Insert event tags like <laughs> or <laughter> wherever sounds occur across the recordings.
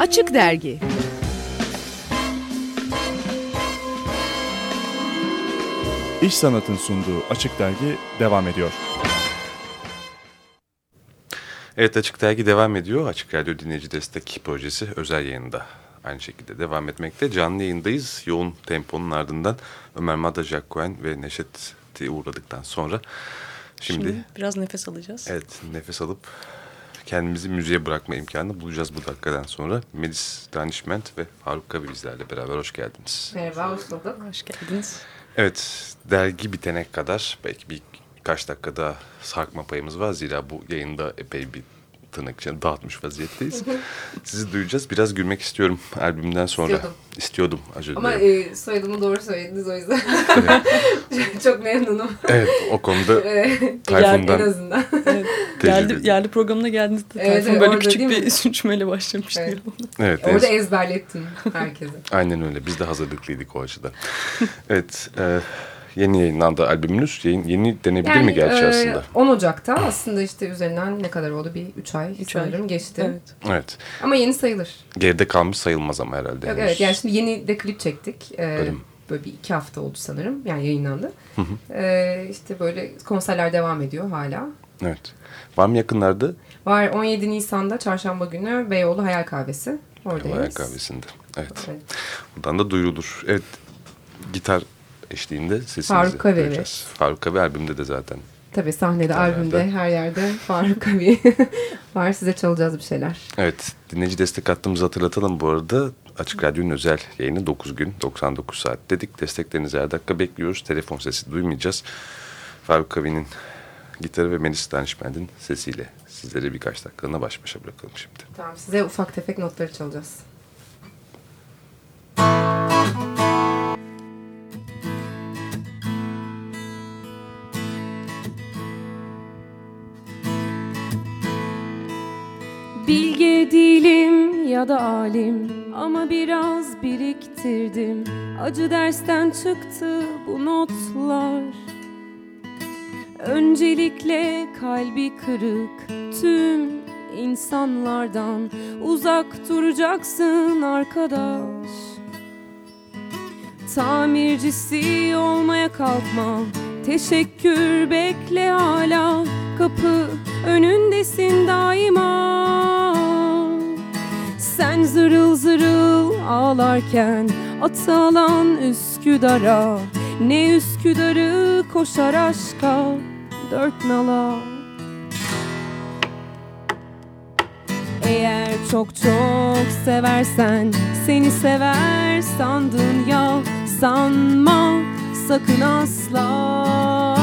Açık Dergi İş Sanat'ın sunduğu Açık Dergi devam ediyor. Evet Açık Dergi devam ediyor. Açık Radyo Dinleyici Destek Projesi özel yayında aynı şekilde devam etmekte. Canlı yayındayız. Yoğun temponun ardından Ömer Mada, Jacques ve Neşet'i uğradıktan sonra şimdi, şimdi biraz nefes alacağız. Evet nefes alıp kendimizi müziğe bırakma imkanı bulacağız bu dakikadan sonra. Melis Danişment ve Faruk Kavi bizlerle beraber hoş geldiniz. Merhaba, hoş bulduk. Hoş geldiniz. Evet, dergi bitene kadar belki bir kaç dakikada sarkma payımız var. Zira bu yayında epey bir tırnak içinde dağıtmış vaziyetteyiz. Sizi duyacağız. Biraz gülmek istiyorum albümden sonra. İstiyordum. İstiyordum. Ama e, soyadımı doğru söylediniz o yüzden. <laughs> Çok memnunum. Evet o konuda <laughs> en Tayfun'dan azından. <laughs> Evet. Geldi, yerli programına geldiğinizde Evet, Tayfun evet, böyle küçük bir sürçmeyle başlamıştı. Evet. evet, Orada en- ezberlettim herkese. aynen öyle. Biz de hazırlıklıydık o açıdan. evet, e, yeni yayınlandı albümünüz. Yeni, yeni denebilir mi gerçi e, aslında? 10 Ocak'ta aslında işte üzerinden ne kadar oldu? Bir 3 ay Üç ay. sanırım geçti. Evet. Evet. Ama yeni sayılır. Geride kalmış sayılmaz ama herhalde. Yok, evet yani şimdi yeni de klip çektik. E, Öyle mi? böyle bir iki hafta oldu sanırım. Yani yayınlandı. E, işte böyle konserler devam ediyor hala. Evet. Var mı yakınlarda? Var 17 Nisan'da çarşamba günü Beyoğlu Hayal Kahvesi. Oradayız. Bayağı kahvesinde. Evet. Evet. Buradan da duyurulur. Evet. Gitar eşliğinde sesinizi Faruk Kavi, duyacağız. Faruk Kavi albümde de zaten. Tabii sahnede, albümde, her yerde <laughs> Faruk abi <laughs> var. Size çalacağız bir şeyler. Evet. Dinleyici destek hattımızı hatırlatalım bu arada. Açık Radyo'nun özel yayını 9 gün 99 saat dedik. Desteklerinizi her dakika bekliyoruz. Telefon sesi duymayacağız. Faruk Kavi'nin gitarı ve Melis Danışment'in sesiyle sizleri birkaç dakikalığına baş başa bırakalım şimdi. Tamam size ufak tefek notları çalacağız. Bilge değilim ya da alim ama biraz biriktirdim. Acı dersten çıktı bu notlar. Öncelikle kalbi kırık tüm insanlardan uzak duracaksın arkadaş. Tamircisi olmaya kalkma Teşekkür bekle hala Kapı önündesin daima Sen zırıl zırıl ağlarken Atı alan Üsküdar'a Ne Üsküdar'ı koşar aşka Dört nala. Eğer çok çok seversen Seni sever sandın ya Sanma sakın asla.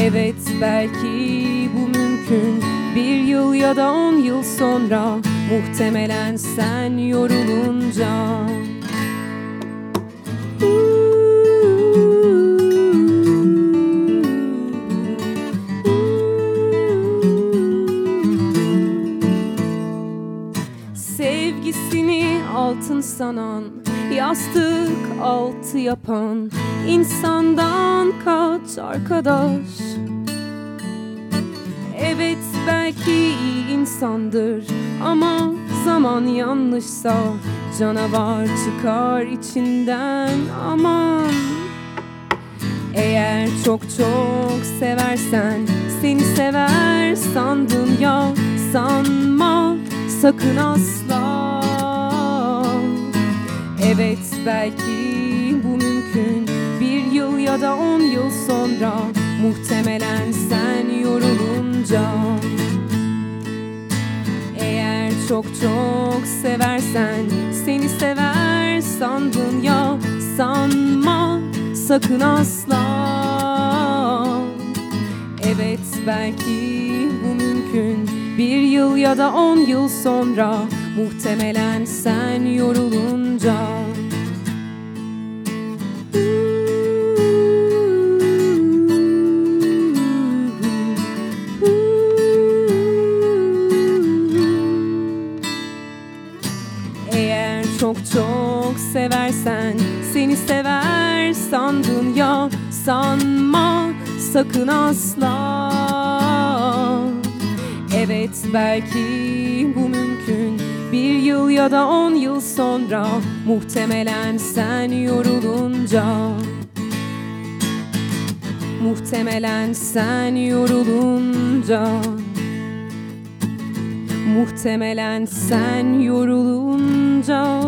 Evet belki bu mümkün Bir yıl ya da on yıl sonra Muhtemelen sen yorulunca. Sevgisini altın sanan Yastık altı yapan insandan kaç arkadaş? Evet belki iyi insandır Ama zaman yanlışsa Canavar çıkar içinden. Aman eğer çok çok seversen Seni sever sandın ya Sanma. Sakın asla. Evet belki bu mümkün. Bir yıl ya da on yıl sonra Muhtemelen sen yorulunca çok çok seversen Seni sever sandın ya Sanma sakın asla. Evet belki bu mümkün. Bir yıl ya da on yıl sonra Muhtemelen sen yorulunca sakın asla. Evet belki bu mümkün. Bir yıl ya da on yıl sonra Muhtemelen sen yorulunca. Muhtemelen sen yorulunca. Muhtemelen sen yorulunca.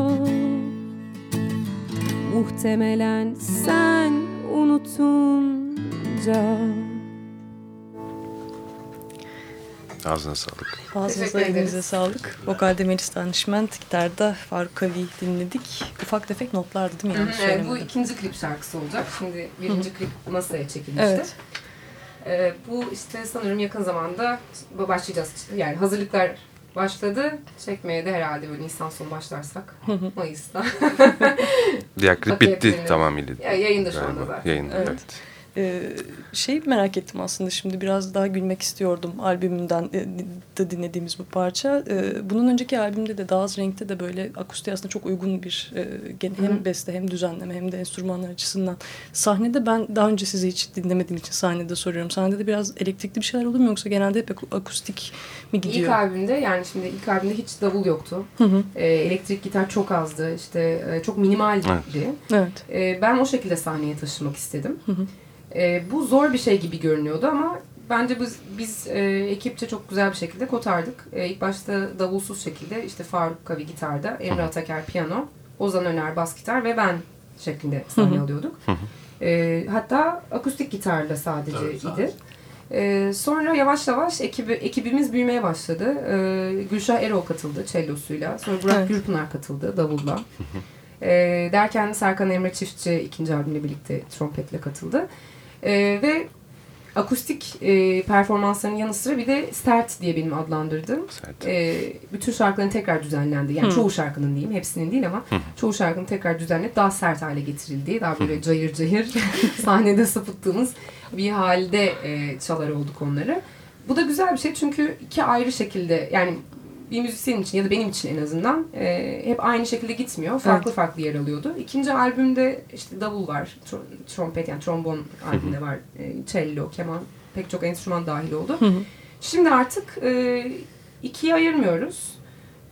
Muhtemelen sen unutunca Ağzına sağlık. Ağzınıza Teşekkür elinize ederiz. sağlık. Vokalde Melis Danışment, gitarda Faruk Kavi dinledik. Ufak tefek notlardı değil mi? Yanlış Evet, bu söylemedim. ikinci klip şarkısı olacak. Şimdi birinci klip masaya çekilmişti. Evet. Ee, bu işte sanırım yakın zamanda başlayacağız. Yani hazırlıklar başladı. Çekmeye de herhalde böyle Nisan sonu başlarsak. Mayıs'ta. Diğer klip bitti tamamıyla. Ya, yayında şu anda zaten. Yayında Evet. evet. Ee, şey merak ettim aslında şimdi biraz daha gülmek istiyordum albümünden e, de dinlediğimiz bu parça. Ee, bunun önceki albümde de daha az renkte de böyle akustiğe aslında çok uygun bir e, gen- Hı hem beste hem düzenleme hem de enstrümanlar açısından. Sahnede ben daha önce sizi hiç dinlemediğim için sahnede soruyorum. Sahnede biraz elektrikli bir şeyler oluyor mu yoksa genelde hep aku- akustik mi İlk gidiyor? albümde yani şimdi ilk albümde hiç davul yoktu. Hı hı. Ee, elektrik gitar çok azdı. İşte e, çok minimaldi. Evet. Ee, ben o şekilde sahneye taşımak istedim. Hı hı. Ee, bu zor bir şey gibi görünüyordu ama bence biz, biz e, ekipçe çok güzel bir şekilde kotardık. E, ilk başta davulsuz şekilde işte Faruk Kavi gitarda, Emre Ataker piyano, Ozan Öner bas gitar ve ben şeklinde sahne alıyorduk. E, hatta akustik gitarla sadece Evet, idi. sadece. E, sonra yavaş yavaş ekibi, ekibimiz büyümeye başladı. E, Gülşah Erol katıldı cellosuyla. Sonra Burak Evet. Gürpınar katıldı davulla. E, derken Serkan Emre Çiftçi ikinci albümle birlikte trompetle katıldı. E, ve akustik e, performansların yanı sıra bir de Stert diye benim adlandırdığım Sert. e, bütün şarkıların tekrar düzenlendi. Yani Hı. çoğu şarkının diyeyim, hepsinin değil ama çoğu şarkının tekrar düzenlenip daha sert hale getirildiği, daha böyle cayır cayır <laughs> sahnede sapıttığımız bir halde e, çalar olduk onları. Bu da güzel bir şey çünkü iki ayrı şekilde yani bir müzisyen için ya da benim için en azından e, hep aynı şekilde gitmiyor. Farklı farklı yer alıyordu. İkinci albümde işte davul var, tro- trompet yani trombon albümde var, e, cello, keman, pek çok enstrüman dahil oldu. Hı hı. Şimdi artık e, ikiye ayırmıyoruz.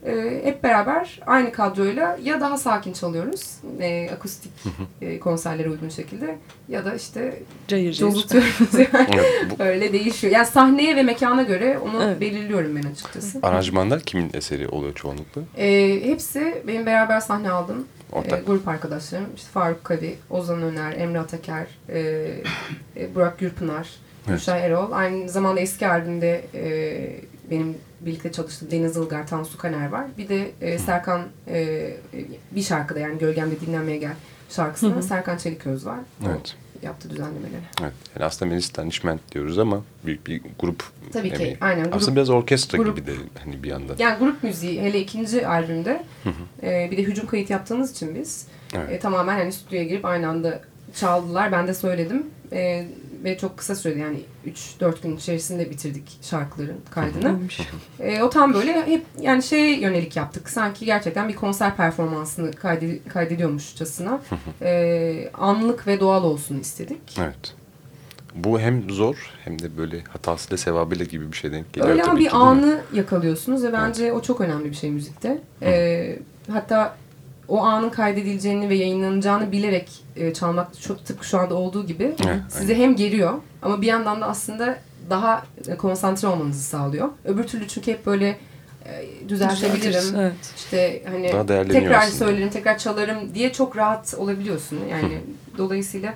E, hep beraber aynı kadroyla ya daha sakin çalıyoruz e, akustik e, konserlere uygun şekilde ya da işte Cayır cayır. <laughs> yani. Öyle değişiyor. Yani sahneye ve mekana göre onu Evet. belirliyorum ben açıkçası. aranjmanlar kimin eseri oluyor çoğunlukla? E, hepsi benim beraber sahne aldığım e, Ortak. grup arkadaşlarım. İşte Faruk Kavi, Ozan Öner, Emre Ataker, e, e, Burak Gürpınar, Evet. Gülşah Erol. Aynı zamanda eski albümde e, benim birlikte çalıştığım Deniz Ilgar, Tansu Kaner var. Bir de e, Serkan e, bir şarkıda yani Gölgemde Dinlenmeye Gel şarkısında Hı hı. Serkan Çeliköz var. O Evet. yaptı düzenlemeleri. Evet. Yani aslında Melis Danışment diyoruz ama büyük bir grup Tabii ki. emeği. Aynen. Grup, Aslında biraz orkestra grup- gibi de hani bir yandan. Yani grup müziği hele ikinci albümde e, bir de hücum kayıt yaptığımız için biz Evet. e, tamamen hani stüdyoya girip aynı anda çaldılar. Ben de söyledim. E, ve çok kısa sürede yani 3-4 gün içerisinde bitirdik şarkıların kaydını. E, o tam böyle hep yani şeye yönelik yaptık. Sanki gerçekten bir konser performansını kayde, kaydediyormuşçasına e, anlık ve doğal olsun istedik. Evet. Bu hem zor hem de böyle hatasıyla sevabıyla gibi bir şey denk geliyor Öyle ama ki, bir mi? anı yakalıyorsunuz ve bence o çok önemli bir şey müzikte. Ee, hatta o anın kaydedileceğini ve yayınlanacağını bilerek e, çalmak çok tıpkı şu anda olduğu gibi Evet, sizi hem geriyor ama bir yandan da aslında daha e, konsantre olmanızı sağlıyor. Öbür türlü çünkü hep böyle e, düzeltebilirim. Evet. İşte hani tekrar aslında. söylerim, tekrar çalarım diye çok rahat olabiliyorsun. Yani dolayısıyla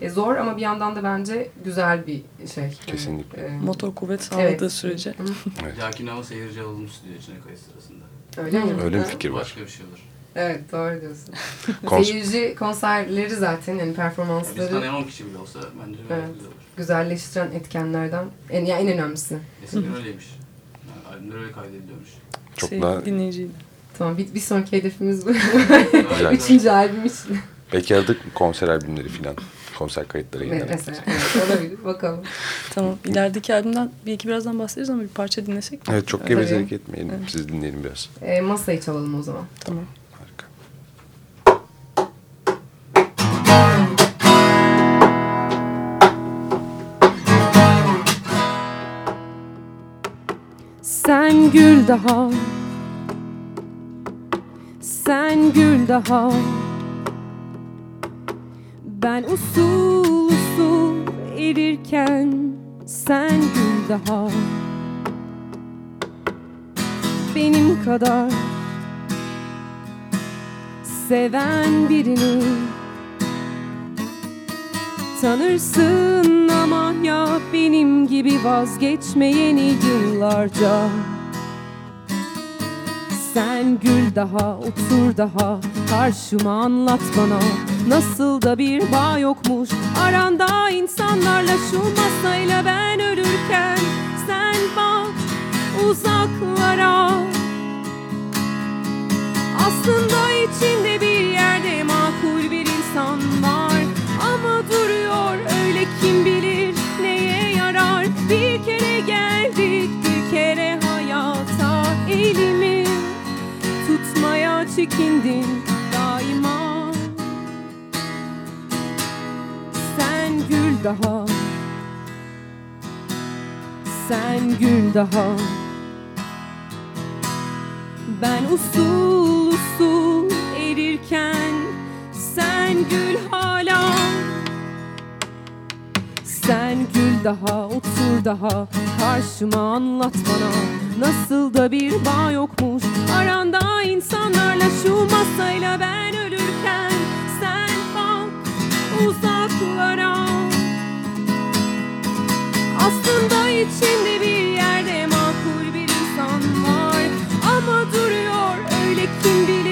e, zor ama bir yandan da bence güzel bir şey. Kesinlikle. Yani, e, Motor kuvvet sağladığı Evet. sürece. Evet. Lakin ama seyirci alalım stüdyo içine kayıt sırasında. Öyle mi? Öyle bir fikir var. Başka bir şey olur. Evet doğru diyorsun. <laughs> Kons- Seyirci konserleri zaten yani Biz performansları tanıyan 10 kişi bile olsa bence Evet. güzel olur. güzelleştiren etkenlerden en, ya en önemlisi. Eskiden öyleymiş. Yani albümler öyle kaydediliyormuş. Çok Şey, daha dinleyiciyle. Tamam bir, bir sonraki hedefimiz bu. Üçüncü albüm için. belki aradık konser albümleri falan. Konser kayıtları yine. Mesela evet, olabilir bakalım. Tamam. İlerideki albümden bir iki birazdan bahsederiz ama bir parça dinlesek mi? Evet çok gevezelik etmeyelim. Siz dinleyelim biraz. E, masayı çalalım o zaman. Tamam. Harika. Gül daha. Gül daha. Ben usul usul erirken sen gül daha. Benim kadar seven birini Tanırsın ama ya benim gibi vazgeçmeyeni yıllarca Sen gül daha otur daha karşıma anlat bana. Nasıl da bir bağ yokmuş aranda insanlarla şu masayla ben ölürken. Sen bak uzaklara. Aslında içinde bir yerde makul bir insan var. Ama duruyor öyle kim bilir çekindin daima. Sen gül daha. Sen gül daha. Ben usul usul erirken sen gül hala. Sen gül daha otur daha karşıma anlat bana Nasıl da bir bağ yokmuş. Aranda insanlarla şu masayla ben ölürken Sen bak uzaklara. Aslında içinde bir yerde makul bir insan var. Ama duruyor öyle kim bilir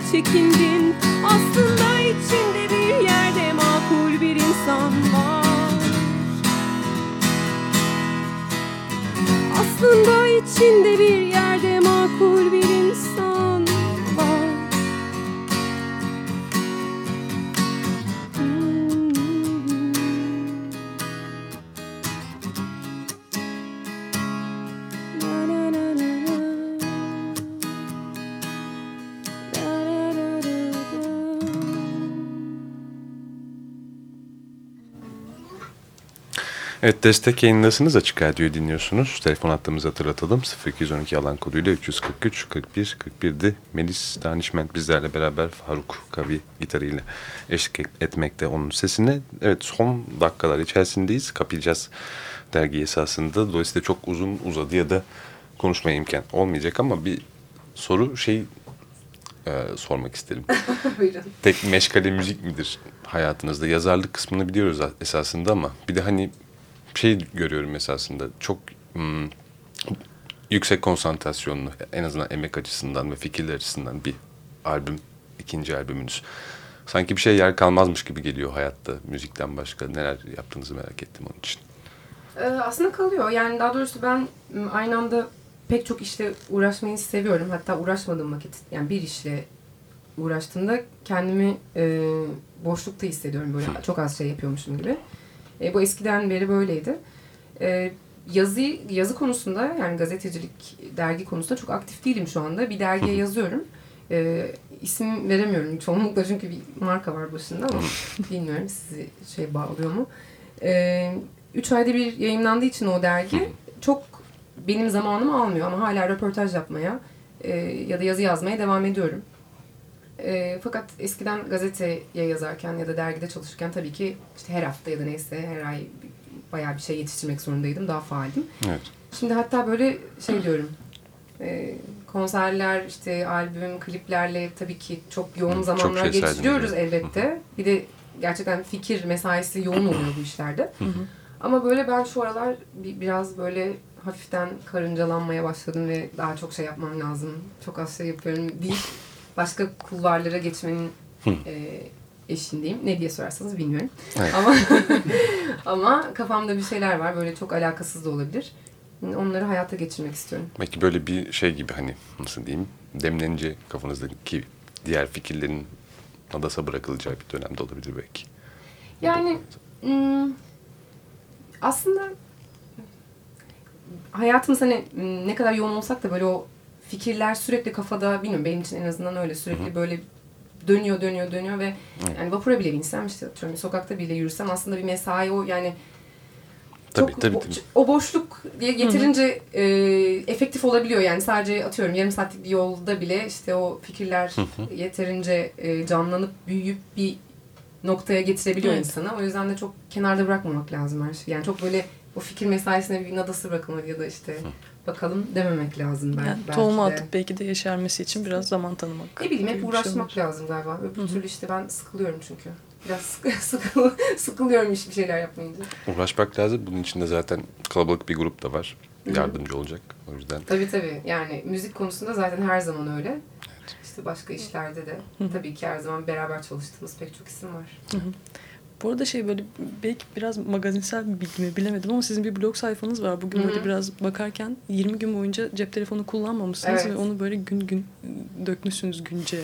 çekindin. Aslında içinde bir yerde makul bir insan var. Aslında içinde bir Evet destek yayındasınız Açık Radyo'yu dinliyorsunuz. Telefon hattımızı hatırlatalım. 0212 alan koduyla 343 41 41'di. Melis Danişment bizlerle beraber Faruk Kavi gitarıyla eşlik etmekte onun sesine. Evet son dakikalar içerisindeyiz. Kapayacağız dergi esasında. Dolayısıyla çok uzun uzadı ya da konuşmaya imkan olmayacak ama bir soru şey e, sormak isterim. <laughs> Buyurun. tek meşgale müzik midir hayatınızda? Yazarlık kısmını biliyoruz esasında ama bir de hani şey görüyorum esasında çok hmm, yüksek konsantrasyonlu en azından emek açısından ve fikirler açısından bir albüm, ikinci albümünüz. Sanki bir şey yer kalmazmış gibi geliyor hayatta müzikten başka. Neler yaptığınızı merak ettim onun için. Ee, aslında kalıyor. Yani daha doğrusu ben aynı anda pek çok işle uğraşmayı seviyorum. Hatta uğraşmadığım vakit yani bir işle uğraştığımda kendimi e, boşlukta hissediyorum. Böyle çok az şey yapıyormuşum gibi. E, bu eskiden beri böyleydi. E, yazı yazı konusunda yani gazetecilik, dergi konusunda çok aktif değilim şu anda. Bir dergiye yazıyorum. E, isim veremiyorum çoğunlukla çünkü bir marka var başında ama bilmiyorum sizi şey bağlıyor mu. E, üç ayda bir yayınlandığı için o dergi çok benim zamanımı almıyor ama hala röportaj yapmaya e, ya da yazı yazmaya devam ediyorum. E, fakat eskiden gazeteye yazarken ya da dergide çalışırken tabii ki işte her hafta ya da neyse her ay bayağı bir şey yetiştirmek zorundaydım. Daha faaldim. Evet. Şimdi hatta böyle şey diyorum. e, konserler, işte albüm, kliplerle tabii ki çok yoğun Çok zamanlar şey saydın, geçiriyoruz elbette. Bir de gerçekten fikir mesaisi yoğun oluyor bu işlerde. Ama böyle ben şu aralar bir, biraz böyle hafiften karıncalanmaya başladım ve daha çok şey yapmam lazım. Çok az şey yapıyorum deyip başka kulvarlara geçmenin e, eşindeyim. Ne diye sorarsanız bilmiyorum. Evet. Ama <laughs> ama kafamda bir şeyler var. Böyle çok alakasız da olabilir. Onları hayata geçirmek istiyorum. Belki böyle bir şey gibi hani nasıl diyeyim demlenince kafanızdaki diğer fikirlerin adasa bırakılacağı bir dönemde olabilir belki. Yani aslında hayatımız hani ne kadar yoğun olsak da böyle o fikirler sürekli kafada bilmiyorum benim için en azından öyle sürekli böyle dönüyor dönüyor dönüyor ve yani vapura bile binsem işte atıyorum sokakta bile yürüsem aslında bir mesai o yani Tabii, çok tabii, o, tabii. o boşluk diye getirince e, efektif olabiliyor yani sadece atıyorum yarım saatlik bir yolda bile işte o fikirler yeterince e, canlanıp büyüyüp bir noktaya getirebiliyor Evet. insanı. O yüzden de çok kenarda bırakmamak lazım her şeyi. Yani çok böyle o fikir mesaisine bir nadası bırakılmalı ya da işte bakalım dememek lazım ben, Yani belki tohumu de. atıp belki de yeşermesi için biraz zaman tanımak. Ne bileyim hep şey uğraşmak olur. lazım galiba. Öbür türlü işte ben sıkılıyorum çünkü. Biraz sık, <laughs> sıkıl, sıkılıyorum hiçbir şeyler yapmayınca. Uğraşmak lazım. Bunun içinde zaten kalabalık bir grup da var. Yardımcı olacak. O yüzden Tabii tabii. Yani müzik konusunda zaten her zaman öyle. İşte başka işlerde de tabii ki her zaman beraber çalıştığımız pek çok isim var. Bu arada şey böyle belki biraz magazinsel bir bilgi mi bilemedim ama sizin bir blog sayfanız var. Bugün Hı hı. böyle biraz bakarken 20 gün boyunca cep telefonu kullanmamışsınız Evet. ve onu böyle gün gün dökmüşsünüz günce.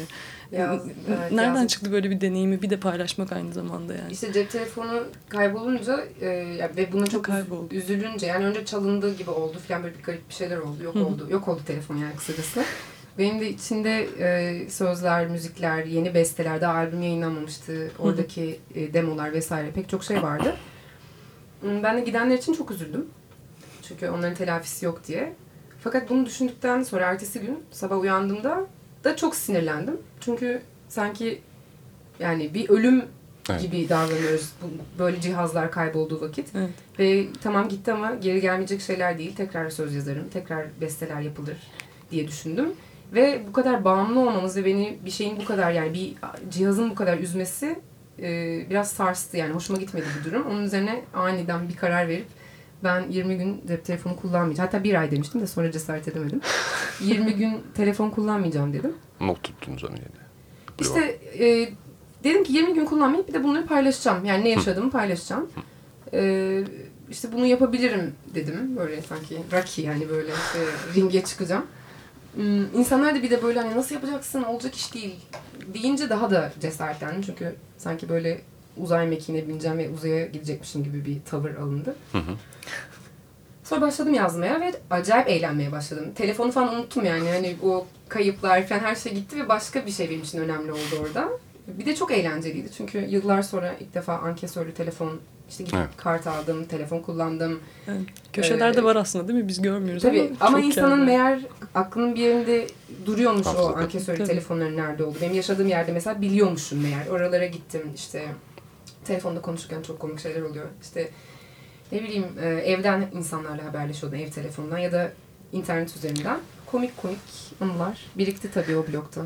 Yaz- evet, Nereden yazın. çıktı böyle bir deneyimi bir de paylaşmak aynı zamanda yani. İşte cep telefonu kaybolunca e, ve buna çok Kayboldu. üzülünce yani önce çalındığı gibi oldu falan böyle bir garip bir şeyler oldu. Yok Hı hı. oldu. Yok oldu telefon yani kısacası. Benim de içinde e, sözler, müzikler, yeni besteler, daha albüm yayınlanmamıştı. Oradaki e, demolar vesaire pek çok şey vardı. Hmm, Ben de gidenler için çok üzüldüm. Çünkü onların telafisi yok diye. Fakat bunu düşündükten sonra ertesi gün sabah uyandığımda da çok sinirlendim. Çünkü sanki yani bir ölüm Evet. gibi davranıyoruz bu, böyle cihazlar kaybolduğu vakit. Evet. Ve tamam gitti ama geri gelmeyecek şeyler değil. Tekrar söz yazarım, tekrar besteler yapılır diye düşündüm. Ve bu kadar bağımlı olmamız ve beni bir şeyin bu kadar yani bir cihazın bu kadar üzmesi e, biraz sarstı. Yani hoşuma gitmedi bu durum. Onun üzerine aniden bir karar verip ben 20 gün cep telefonu kullanmayacağım. Hatta bir ay demiştim de sonra cesaret edemedim. <laughs> 20 gün telefon kullanmayacağım dedim. not tuttunuz onu yine. İşte e, dedim ki 20 gün kullanmayıp bir de bunları paylaşacağım. Yani ne yaşadığımı paylaşacağım. E, işte bunu yapabilirim dedim. Böyle sanki Rocky yani böyle e, ringe çıkacağım. Hmm, İnsanlar da bir de böyle hani nasıl yapacaksın olacak iş değil deyince daha da cesaretlendim. Çünkü sanki böyle uzay mekiğine bineceğim ve uzaya gidecekmişim gibi bir tavır alındı. Sonra başladım yazmaya ve acayip eğlenmeye başladım. Telefonu falan unuttum yani. Hani o kayıplar falan her şey gitti ve başka bir şey benim için önemli oldu orada. Bir de çok eğlenceliydi. Çünkü yıllar sonra ilk defa ankesörlü telefon işte gidip Evet. kart aldım, telefon kullandım. Evet. Köşelerde Ee, var aslında değil mi? Biz görmüyoruz Tabii ama ama insanın yani. meğer aklının bir yerinde duruyormuş o Hafızada. ankesörlü Tabii. telefonların nerede olduğu. Benim yaşadığım yerde mesela biliyormuşum meğer. Oralara gittim işte telefonda konuşurken çok komik şeyler oluyor. İşte ne bileyim e, evden insanlarla haberleşiyordum ev telefonundan ya da internet üzerinden. Komik komik anılar birikti tabii o blokta.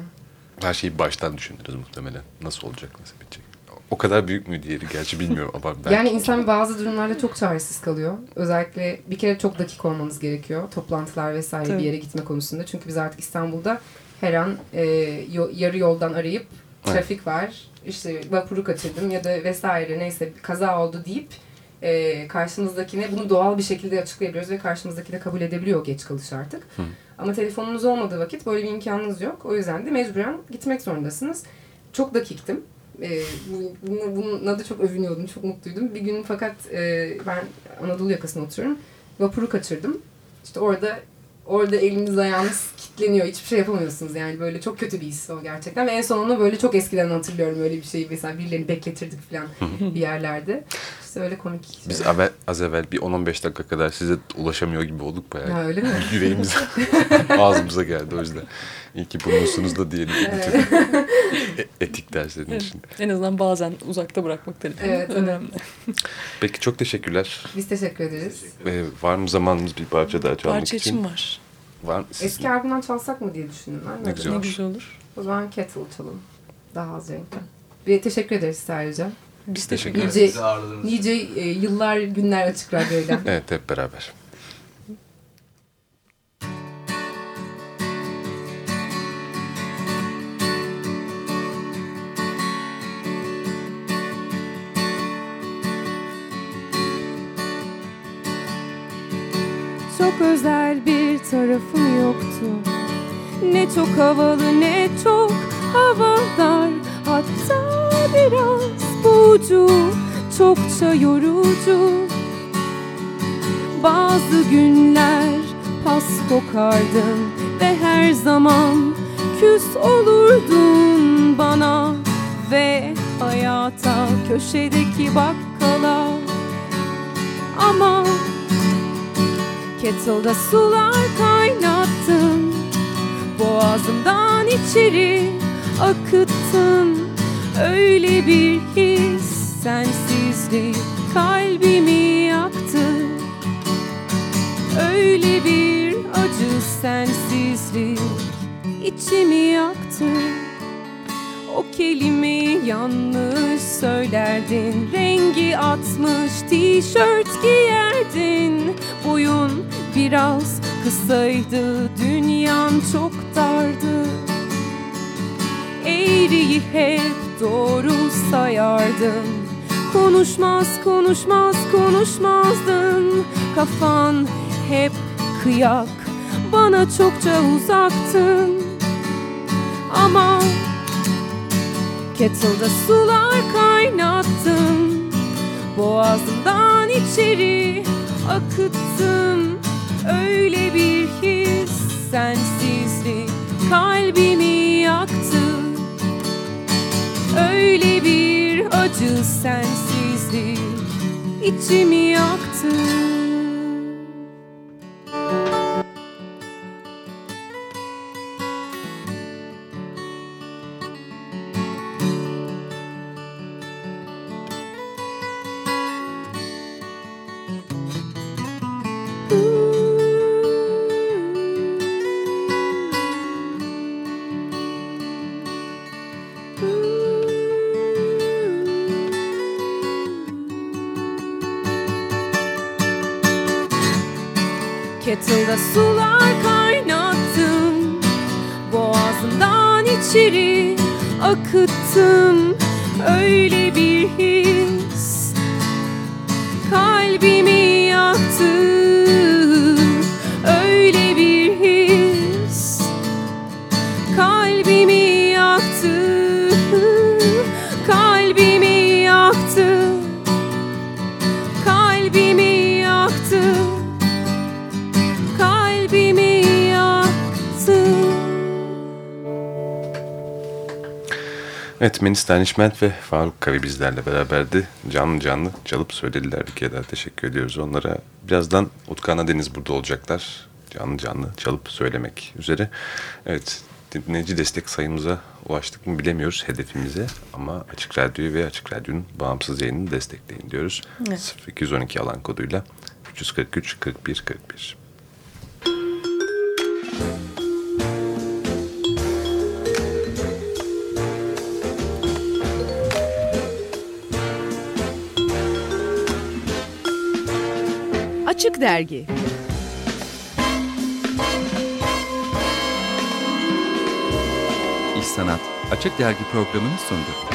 Her şeyi baştan düşündünüz muhtemelen. Nasıl olacak, nasıl bitecek. O kadar büyük mü diğeri gerçi bilmiyorum ama ben Yani insan bazı durumlarda çok çaresiz kalıyor. Özellikle bir kere çok dakik olmanız gerekiyor. Toplantılar vesaire Tabii. bir yere gitme konusunda. Çünkü biz artık İstanbul'da her an e, yarı yoldan arayıp trafik var. işte vapuru kaçırdım ya da vesaire neyse bir kaza oldu deyip e, karşımızdakine bunu doğal bir şekilde açıklayabiliyoruz ve karşımızdaki de kabul edebiliyor geç kalış artık. Ama telefonunuz olmadığı vakit böyle bir imkanınız yok. O yüzden de mecburen gitmek zorundasınız. Çok dakiktim. Ee, bu, bunu, bunun adı çok övünüyordum, çok mutluydum. Bir gün fakat e, ben Anadolu yakasında oturuyorum. Vapuru kaçırdım. İşte orada orada eliniz ayağınız kilitleniyor. Hiçbir şey yapamıyorsunuz yani. Böyle çok kötü bir his o gerçekten. Ve en son onu böyle çok eskiden hatırlıyorum öyle bir şeyi. Mesela birilerini bekletirdik falan bir yerlerde. İşte öyle komik. Biz şeyler. evvel, az evvel bir 10-15 dakika kadar size ulaşamıyor gibi olduk bayağı. Ha, öyle mi? <laughs> Yüreğimiz <laughs> ağzımıza geldi o yüzden. İyi ki bulmuşsunuz da diyelim. Bütün e- etik derslerin Evet. için. En azından bazen uzakta bırakmak telefonu Evet, evet. önemli. Peki çok teşekkürler. Biz teşekkür ederiz. Ee, var mı zamanımız bir parça daha çalmak Parça için? için var. Var mı? Siz- Eski albümden çalsak mı diye düşündüm ben. Ne güzel. Ne olur. güzel olur. O zaman Kettle çalalım. Daha az renkten. Bir teşekkür ederiz ayrıca. Biz Teşekkür ederiz. Nice, nice e, yıllar günler açık radyoyla. <laughs> Evet hep beraber. Çok özel bir tarafım yoktu Ne çok havalı ne çok havadar Hatta biraz boğucu Çokça yorucu. Bazı günler pas kokardın Ve her zaman küs olurdun bana Ve hayata köşedeki bakkala. Ama Kettle'da sular kaynattın Boğazımdan içeri akıttın Öyle bir his sensizlik kalbimi yaktı. Öyle bir acı sensizlik içimi yaktı. O kelimeyi yanlış söylerdin Rengi atmış tişört giyerdin. Boyun biraz kısaydı Dünyan çok dardı. Eğriyi hep doğru sayardın Konuşmaz konuşmaz konuşmazdın Kafan hep kıyak Bana çokça uzaktın. Ama Kettle'da sular kaynattım. Boğazımdan içeri akıttım. Öyle bir his sensizlik kalbimi yaktı acı sensizlik içimi yaktı Kettle'da sular kaynattım Boğazımdan içeri akıttım. Öyle bir his kalbimi yaktı Evet Menis Danişment ve Faruk Kavi bizlerle beraberdi. Canlı canlı çalıp söylediler bir kere daha teşekkür ediyoruz onlara. Birazdan Utkan Deniz burada olacaklar. Canlı canlı çalıp söylemek üzere. Evet dinleyici destek sayımıza ulaştık mı bilemiyoruz hedefimize. Ama Açık Radyo'yu ve Açık Radyo'nun bağımsız yayınını destekleyin diyoruz. Evet. 0212 alan koduyla 343 41 41. Açık Dergi İş Sanat Açık Dergi programını sundu.